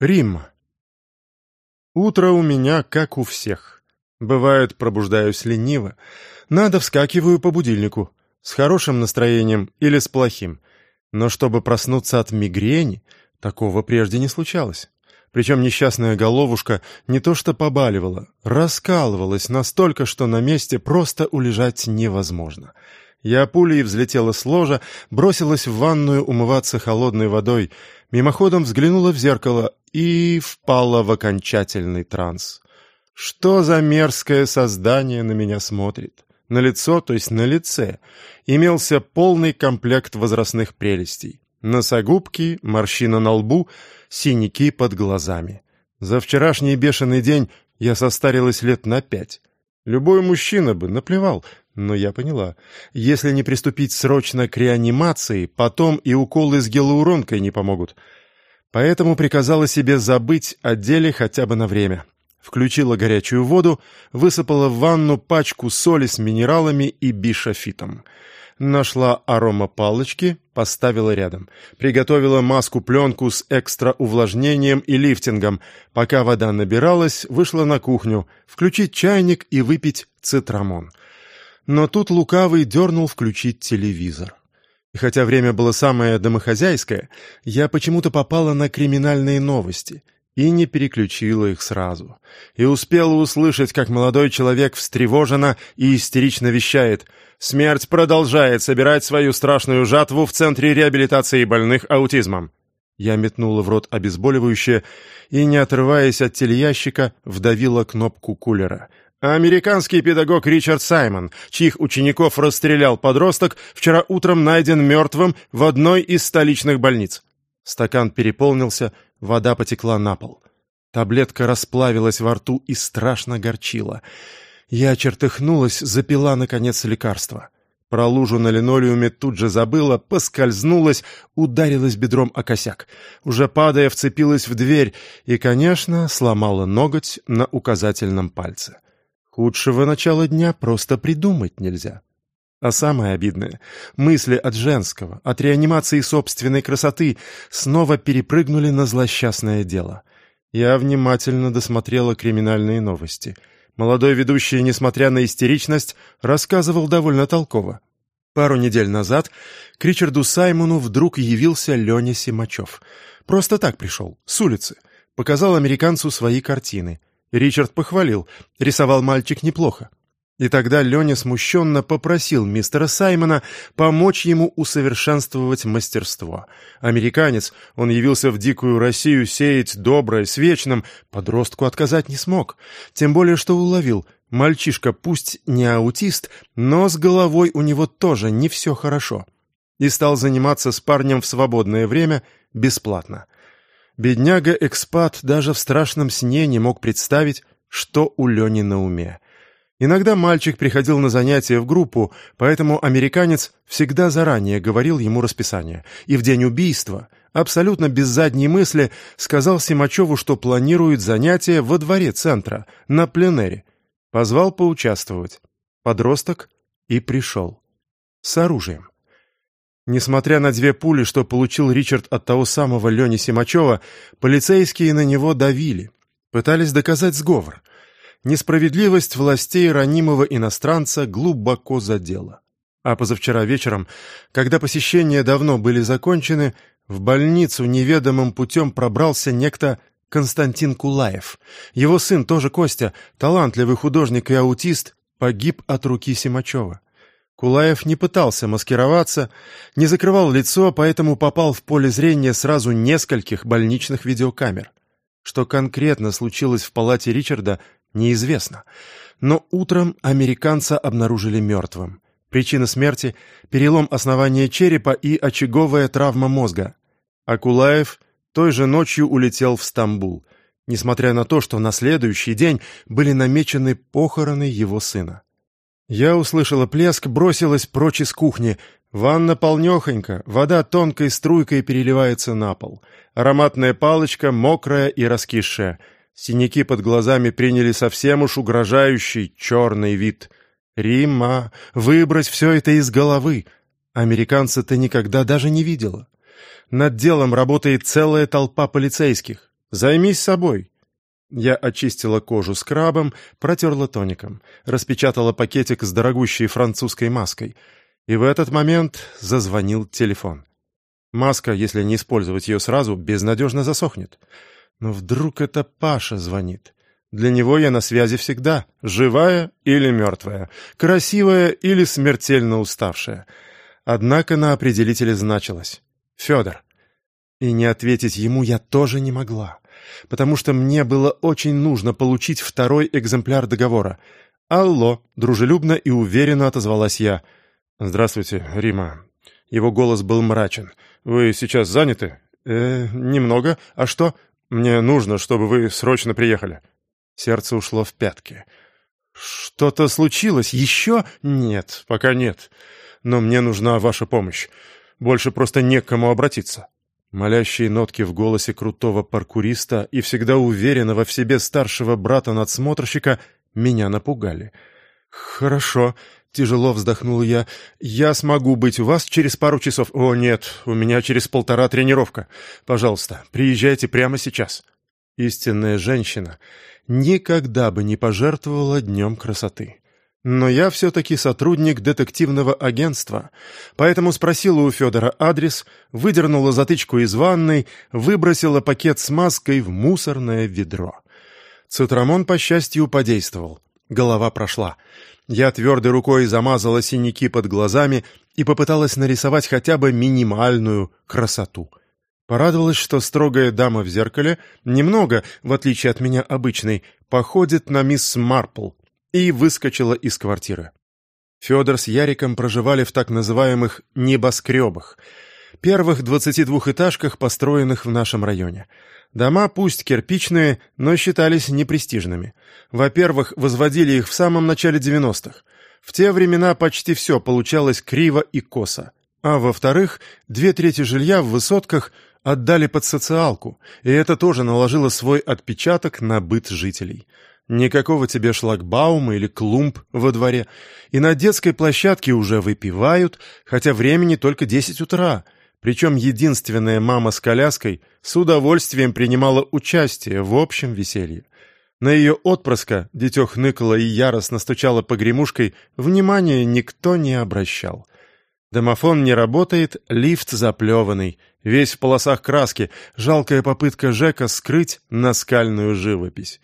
Рим. Утро у меня как у всех. Бывает, пробуждаюсь лениво. Надо, вскакиваю по будильнику. С хорошим настроением или с плохим. Но чтобы проснуться от мигрени, такого прежде не случалось. Причем несчастная головушка не то что побаливала, раскалывалась настолько, что на месте просто улежать невозможно. Я пулей взлетела с ложа, бросилась в ванную умываться холодной водой, мимоходом взглянула в зеркало и впала в окончательный транс. Что за мерзкое создание на меня смотрит? На лицо, то есть на лице, имелся полный комплект возрастных прелестей. Носогубки, морщина на лбу, синяки под глазами. За вчерашний бешеный день я состарилась лет на пять. Любой мужчина бы наплевал, но я поняла. Если не приступить срочно к реанимации, потом и уколы с гиалуронкой не помогут. Поэтому приказала себе забыть о деле хотя бы на время. Включила горячую воду, высыпала в ванну пачку соли с минералами и бишофитом. Нашла аромапалочки, поставила рядом. Приготовила маску-пленку с экстра увлажнением и лифтингом. Пока вода набиралась, вышла на кухню, включить чайник и выпить цитрамон. Но тут лукавый дернул включить телевизор. И хотя время было самое домохозяйское, я почему-то попала на криминальные новости и не переключила их сразу. И успела услышать, как молодой человек встревоженно и истерично вещает — Смерть продолжает собирать свою страшную жатву в Центре реабилитации больных аутизмом. Я метнула в рот обезболивающее и, не отрываясь от телеящика, вдавила кнопку кулера. Американский педагог Ричард Саймон, чьих учеников расстрелял подросток, вчера утром найден мертвым в одной из столичных больниц. Стакан переполнился, вода потекла на пол. Таблетка расплавилась во рту и страшно горчила. Я чертыхнулась, запила, наконец, лекарство. Про лужу на линолеуме тут же забыла, поскользнулась, ударилась бедром о косяк. Уже падая, вцепилась в дверь и, конечно, сломала ноготь на указательном пальце. Худшего начала дня просто придумать нельзя. А самое обидное — мысли от женского, от реанимации собственной красоты снова перепрыгнули на злосчастное дело. Я внимательно досмотрела криминальные новости — Молодой ведущий, несмотря на истеричность, рассказывал довольно толково. Пару недель назад к Ричарду Саймону вдруг явился Леня Симачев. Просто так пришел, с улицы. Показал американцу свои картины. Ричард похвалил, рисовал мальчик неплохо. И тогда Леня смущенно попросил мистера Саймона помочь ему усовершенствовать мастерство. Американец, он явился в дикую Россию сеять доброе с вечным, подростку отказать не смог. Тем более, что уловил, мальчишка пусть не аутист, но с головой у него тоже не все хорошо. И стал заниматься с парнем в свободное время бесплатно. Бедняга-экспат даже в страшном сне не мог представить, что у Лени на уме. Иногда мальчик приходил на занятия в группу, поэтому американец всегда заранее говорил ему расписание. И в день убийства, абсолютно без задней мысли, сказал Симачеву, что планирует занятия во дворе центра, на пленэре. Позвал поучаствовать. Подросток и пришел. С оружием. Несмотря на две пули, что получил Ричард от того самого Лени Симачева, полицейские на него давили. Пытались доказать сговор — несправедливость властей ранимого иностранца глубоко задела. А позавчера вечером, когда посещения давно были закончены, в больницу неведомым путем пробрался некто Константин Кулаев. Его сын, тоже Костя, талантливый художник и аутист, погиб от руки Симачева. Кулаев не пытался маскироваться, не закрывал лицо, поэтому попал в поле зрения сразу нескольких больничных видеокамер. Что конкретно случилось в палате Ричарда, неизвестно. Но утром американца обнаружили мертвым. Причина смерти – перелом основания черепа и очаговая травма мозга. Акулаев той же ночью улетел в Стамбул, несмотря на то, что на следующий день были намечены похороны его сына. Я услышала плеск, бросилась прочь из кухни. Ванна полнехонька, вода тонкой струйкой переливается на пол. Ароматная палочка, мокрая и раскисшая – Синяки под глазами приняли совсем уж угрожающий черный вид. «Римма, выбрось все это из головы!» Американца ты никогда даже не видела. Над делом работает целая толпа полицейских. Займись собой». Я очистила кожу скрабом, протерла тоником, распечатала пакетик с дорогущей французской маской. И в этот момент зазвонил телефон. Маска, если не использовать ее сразу, безнадежно засохнет. Но вдруг это Паша звонит. Для него я на связи всегда, живая или мертвая, красивая или смертельно уставшая. Однако на определителе значилось «Федор». И не ответить ему я тоже не могла, потому что мне было очень нужно получить второй экземпляр договора. «Алло», — дружелюбно и уверенно отозвалась я. «Здравствуйте, Рима». Его голос был мрачен. «Вы сейчас заняты?» «Э, немного. А что?» «Мне нужно, чтобы вы срочно приехали». Сердце ушло в пятки. «Что-то случилось? Еще?» «Нет, пока нет. Но мне нужна ваша помощь. Больше просто не к кому обратиться». Молящие нотки в голосе крутого паркуриста и всегда уверенного в себе старшего брата-надсмотрщика меня напугали. «Хорошо», — тяжело вздохнул я, — «я смогу быть у вас через пару часов». «О, нет, у меня через полтора тренировка. Пожалуйста, приезжайте прямо сейчас». Истинная женщина никогда бы не пожертвовала днем красоты. Но я все-таки сотрудник детективного агентства, поэтому спросила у Федора адрес, выдернула затычку из ванной, выбросила пакет с маской в мусорное ведро. Цитрамон, по счастью, подействовал. Голова прошла. Я твердой рукой замазала синяки под глазами и попыталась нарисовать хотя бы минимальную красоту. Порадовалась, что строгая дама в зеркале немного, в отличие от меня обычной, походит на мисс Марпл, и выскочила из квартиры. Федор с Яриком проживали в так называемых «небоскребах», первых 22-этажках, построенных в нашем районе. Дома пусть кирпичные, но считались непрестижными. Во-первых, возводили их в самом начале 90-х. В те времена почти все получалось криво и косо. А во-вторых, две трети жилья в высотках отдали под социалку, и это тоже наложило свой отпечаток на быт жителей. Никакого тебе шлагбаума или клумб во дворе. И на детской площадке уже выпивают, хотя времени только десять утра. Причем единственная мама с коляской с удовольствием принимала участие в общем веселье. На ее отпрыска, дитё хныкала и яростно стучала погремушкой, внимания никто не обращал. Домофон не работает, лифт заплеванный, весь в полосах краски, жалкая попытка Жека скрыть наскальную живопись.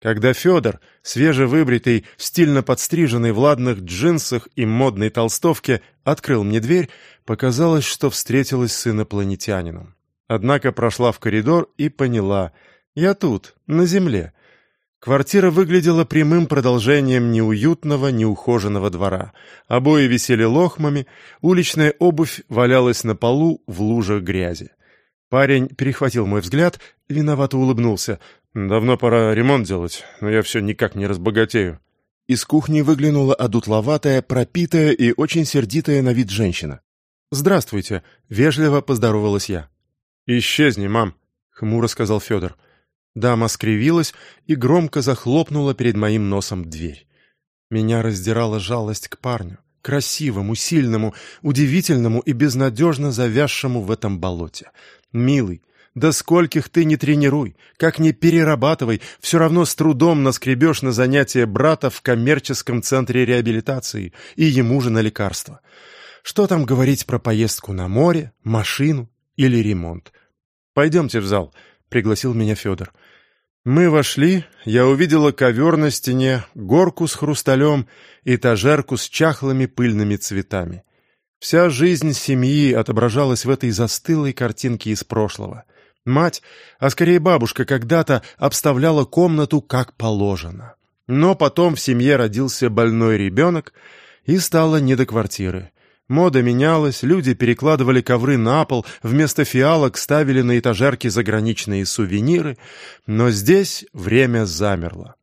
Когда Федор, свежевыбритый, стильно подстриженный в ладных джинсах и модной толстовке, открыл мне дверь, показалось, что встретилась с инопланетянином. Однако прошла в коридор и поняла — я тут, на земле. Квартира выглядела прямым продолжением неуютного, неухоженного двора. Обои висели лохмами, уличная обувь валялась на полу в лужах грязи. Парень перехватил мой взгляд, виновато улыбнулся. «Давно пора ремонт делать, но я все никак не разбогатею». Из кухни выглянула одутловатая, пропитая и очень сердитая на вид женщина. «Здравствуйте», — вежливо поздоровалась я. «Исчезни, мам», — хмуро сказал Федор. Дама скривилась и громко захлопнула перед моим носом дверь. Меня раздирала жалость к парню, красивому, сильному, удивительному и безнадежно завязшему в этом болоте. Милый, да скольких ты не тренируй, как не перерабатывай, все равно с трудом наскребешь на занятия брата в коммерческом центре реабилитации и ему же на лекарства. Что там говорить про поездку на море, машину или ремонт? «Пойдемте в зал», — пригласил меня Федор. Мы вошли, я увидела ковер на стене, горку с хрусталем и этажерку с чахлыми пыльными цветами. Вся жизнь семьи отображалась в этой застылой картинке из прошлого — Мать, а скорее бабушка, когда-то обставляла комнату как положено. Но потом в семье родился больной ребенок, и стало не до квартиры. Мода менялась, люди перекладывали ковры на пол, вместо фиалок ставили на этажерке заграничные сувениры, но здесь время замерло.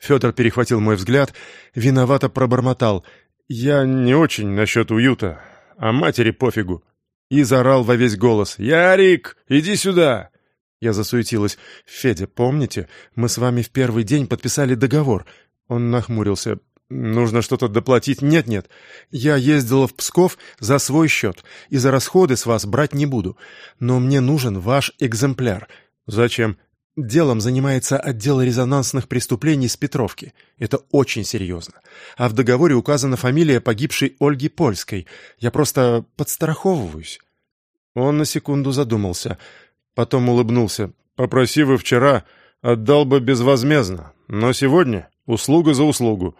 Федор перехватил мой взгляд, виновато пробормотал. «Я не очень насчет уюта, а матери пофигу и заорал во весь голос «Ярик, иди сюда!» Я засуетилась. «Федя, помните, мы с вами в первый день подписали договор?» Он нахмурился. «Нужно что-то доплатить?» «Нет-нет, я ездила в Псков за свой счет, и за расходы с вас брать не буду. Но мне нужен ваш экземпляр». «Зачем?» Делом занимается отдел резонансных преступлений с Петровки. Это очень серьезно. А в договоре указана фамилия погибшей Ольги Польской. Я просто подстраховываюсь». Он на секунду задумался. Потом улыбнулся. «Попроси вы вчера, отдал бы безвозмездно. Но сегодня услуга за услугу».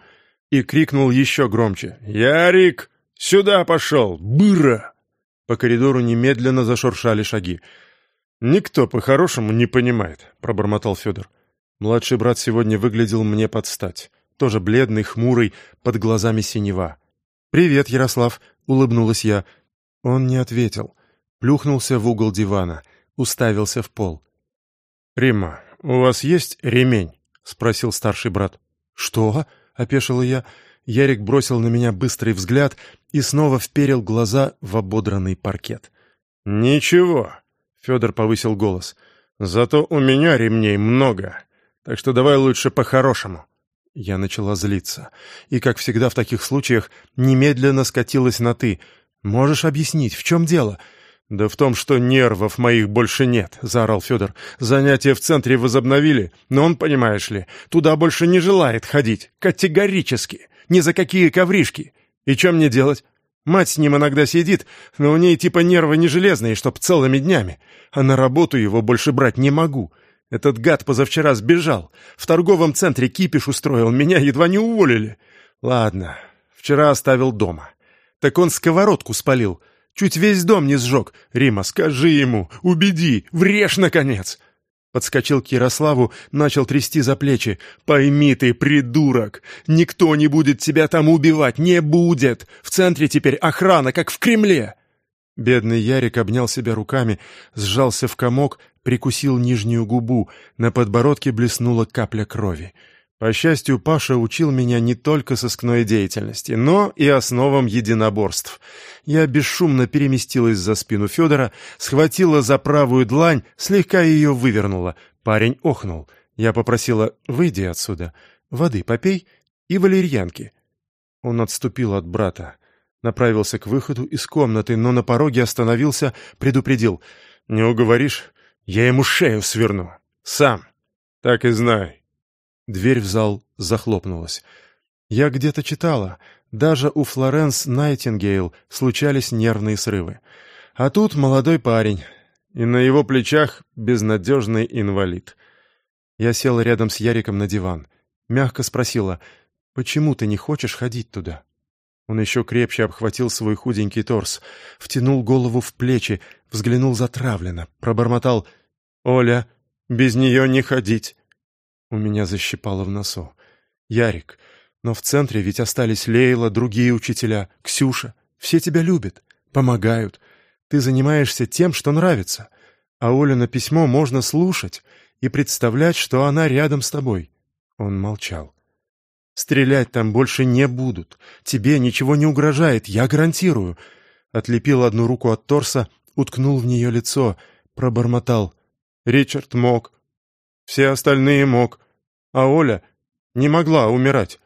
И крикнул еще громче. «Ярик, сюда пошел! Быра!» По коридору немедленно зашуршали шаги. «Никто по-хорошему не понимает», — пробормотал Федор. Младший брат сегодня выглядел мне под стать. Тоже бледный, хмурый, под глазами синева. «Привет, Ярослав», — улыбнулась я. Он не ответил. Плюхнулся в угол дивана, уставился в пол. «Римма, у вас есть ремень?» — спросил старший брат. «Что?» — опешила я. Ярик бросил на меня быстрый взгляд и снова вперил глаза в ободранный паркет. «Ничего», Федор повысил голос. «Зато у меня ремней много, так что давай лучше по-хорошему». Я начала злиться. И, как всегда в таких случаях, немедленно скатилась на «ты». «Можешь объяснить, в чем дело?» «Да в том, что нервов моих больше нет», — заорал Федор. «Занятия в центре возобновили, но он, понимаешь ли, туда больше не желает ходить. Категорически. Ни за какие ковришки. И что мне делать? Мать с ним иногда сидит, но у ней типа нервы не железные, чтоб целыми днями. А на работу его больше брать не могу. Этот гад позавчера сбежал. В торговом центре кипиш устроил, меня едва не уволили. Ладно, вчера оставил дома. Так он сковородку спалил. Чуть весь дом не сжег. Рима, скажи ему, убеди, врежь, наконец!» Подскочил к Ярославу, начал трясти за плечи. «Пойми ты, придурок! Никто не будет тебя там убивать! Не будет! В центре теперь охрана, как в Кремле!» Бедный Ярик обнял себя руками, сжался в комок, прикусил нижнюю губу, на подбородке блеснула капля крови. По счастью, Паша учил меня не только сыскной деятельности, но и основам единоборств. Я бесшумно переместилась за спину Федора, схватила за правую длань, слегка ее вывернула. Парень охнул. Я попросила «выйди отсюда, воды попей и валерьянки». Он отступил от брата, направился к выходу из комнаты, но на пороге остановился, предупредил. «Не уговоришь? Я ему шею сверну. Сам. Так и знай». Дверь в зал захлопнулась. Я где-то читала, даже у Флоренс Найтингейл случались нервные срывы. А тут молодой парень, и на его плечах безнадежный инвалид. Я села рядом с Яриком на диван. Мягко спросила, «Почему ты не хочешь ходить туда?» Он еще крепче обхватил свой худенький торс, втянул голову в плечи, взглянул затравленно, пробормотал, «Оля, без нее не ходить. У меня защипало в носу. «Ярик, но в центре ведь остались Лейла, другие учителя, Ксюша. Все тебя любят, помогают. Ты занимаешься тем, что нравится. А Олина письмо можно слушать и представлять, что она рядом с тобой». Он молчал. «Стрелять там больше не будут. Тебе ничего не угрожает, я гарантирую». Отлепил одну руку от торса, уткнул в нее лицо, пробормотал. «Ричард мог, все остальные мог. А Оля не могла умирать.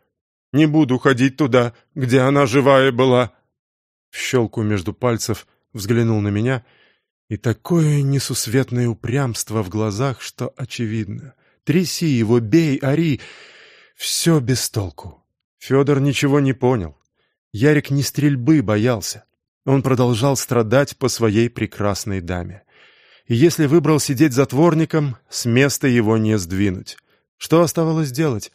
Не буду ходить туда, где она живая была. В щелку между пальцев взглянул на меня, и такое несусветное упрямство в глазах, что очевидно. Тряси его, бей, ори. Все без толку. Федор ничего не понял. Ярик не стрельбы боялся. Он продолжал страдать по своей прекрасной даме и если выбрал сидеть затворником, с места его не сдвинуть. Что оставалось делать?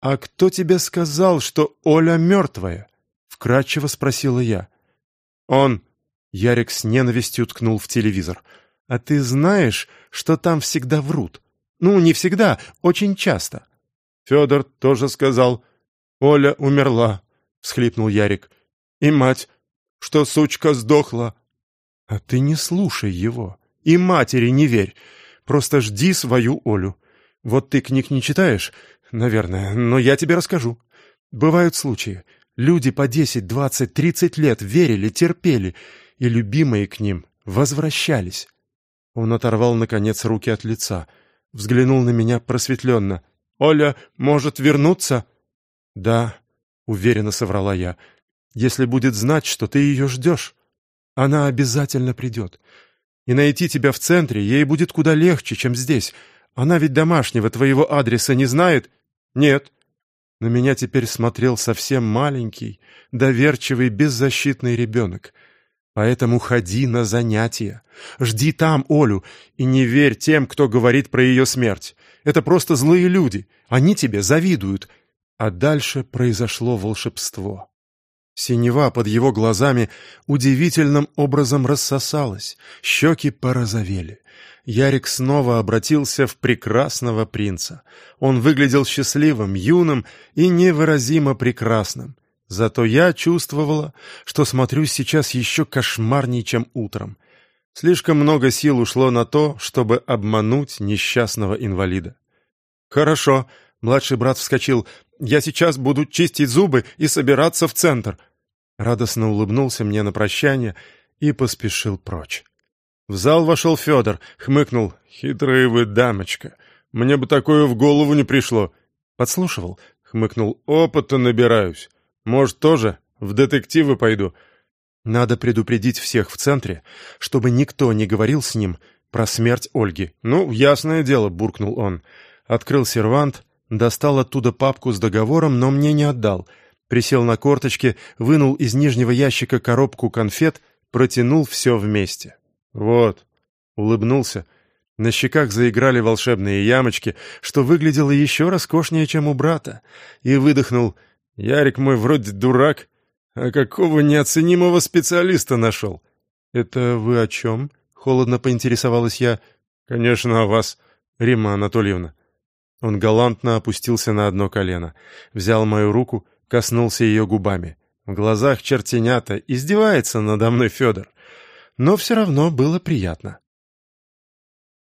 «А кто тебе сказал, что Оля мертвая?» — вкратчиво спросила я. «Он...» — Ярик с ненавистью ткнул в телевизор. «А ты знаешь, что там всегда врут? Ну, не всегда, очень часто». Федор тоже сказал. «Оля умерла», — всхлипнул Ярик. «И мать, что сучка сдохла». «А ты не слушай его. И матери не верь. Просто жди свою Олю. Вот ты книг не читаешь, наверное, но я тебе расскажу. Бывают случаи. Люди по десять, двадцать, тридцать лет верили, терпели, и любимые к ним возвращались. Он оторвал, наконец, руки от лица, взглянул на меня просветленно. «Оля может вернуться?» «Да», — уверенно соврала я, — «если будет знать, что ты ее ждешь. Она обязательно придет. И найти тебя в центре ей будет куда легче, чем здесь. Она ведь домашнего твоего адреса не знает?» «Нет». На меня теперь смотрел совсем маленький, доверчивый, беззащитный ребенок. Поэтому ходи на занятия. Жди там Олю и не верь тем, кто говорит про ее смерть. Это просто злые люди. Они тебе завидуют. А дальше произошло волшебство. Синева под его глазами удивительным образом рассосалась, щеки порозовели. Ярик снова обратился в прекрасного принца. Он выглядел счастливым, юным и невыразимо прекрасным. Зато я чувствовала, что смотрю сейчас еще кошмарней, чем утром. Слишком много сил ушло на то, чтобы обмануть несчастного инвалида. «Хорошо», — младший брат вскочил, — «я сейчас буду чистить зубы и собираться в центр». Радостно улыбнулся мне на прощание и поспешил прочь. В зал вошел Федор, хмыкнул. «Хитрая вы дамочка. Мне бы такое в голову не пришло». Подслушивал, хмыкнул. «Опыта набираюсь. Может, тоже в детективы пойду?» Надо предупредить всех в центре, чтобы никто не говорил с ним про смерть Ольги. «Ну, ясное дело», — буркнул он. Открыл сервант, достал оттуда папку с договором, но мне не отдал. Присел на корточки, вынул из нижнего ящика коробку конфет, протянул все вместе. «Вот», — улыбнулся. На щеках заиграли волшебные ямочки, что выглядело еще роскошнее, чем у брата, и выдохнул. «Ярик мой вроде дурак, а какого неоценимого специалиста нашел?» «Это вы о чем?» — холодно поинтересовалась я. «Конечно, о вас, Рима Анатольевна». Он галантно опустился на одно колено, взял мою руку, коснулся ее губами. В глазах чертенята издевается надо мной Федор. Но все равно было приятно.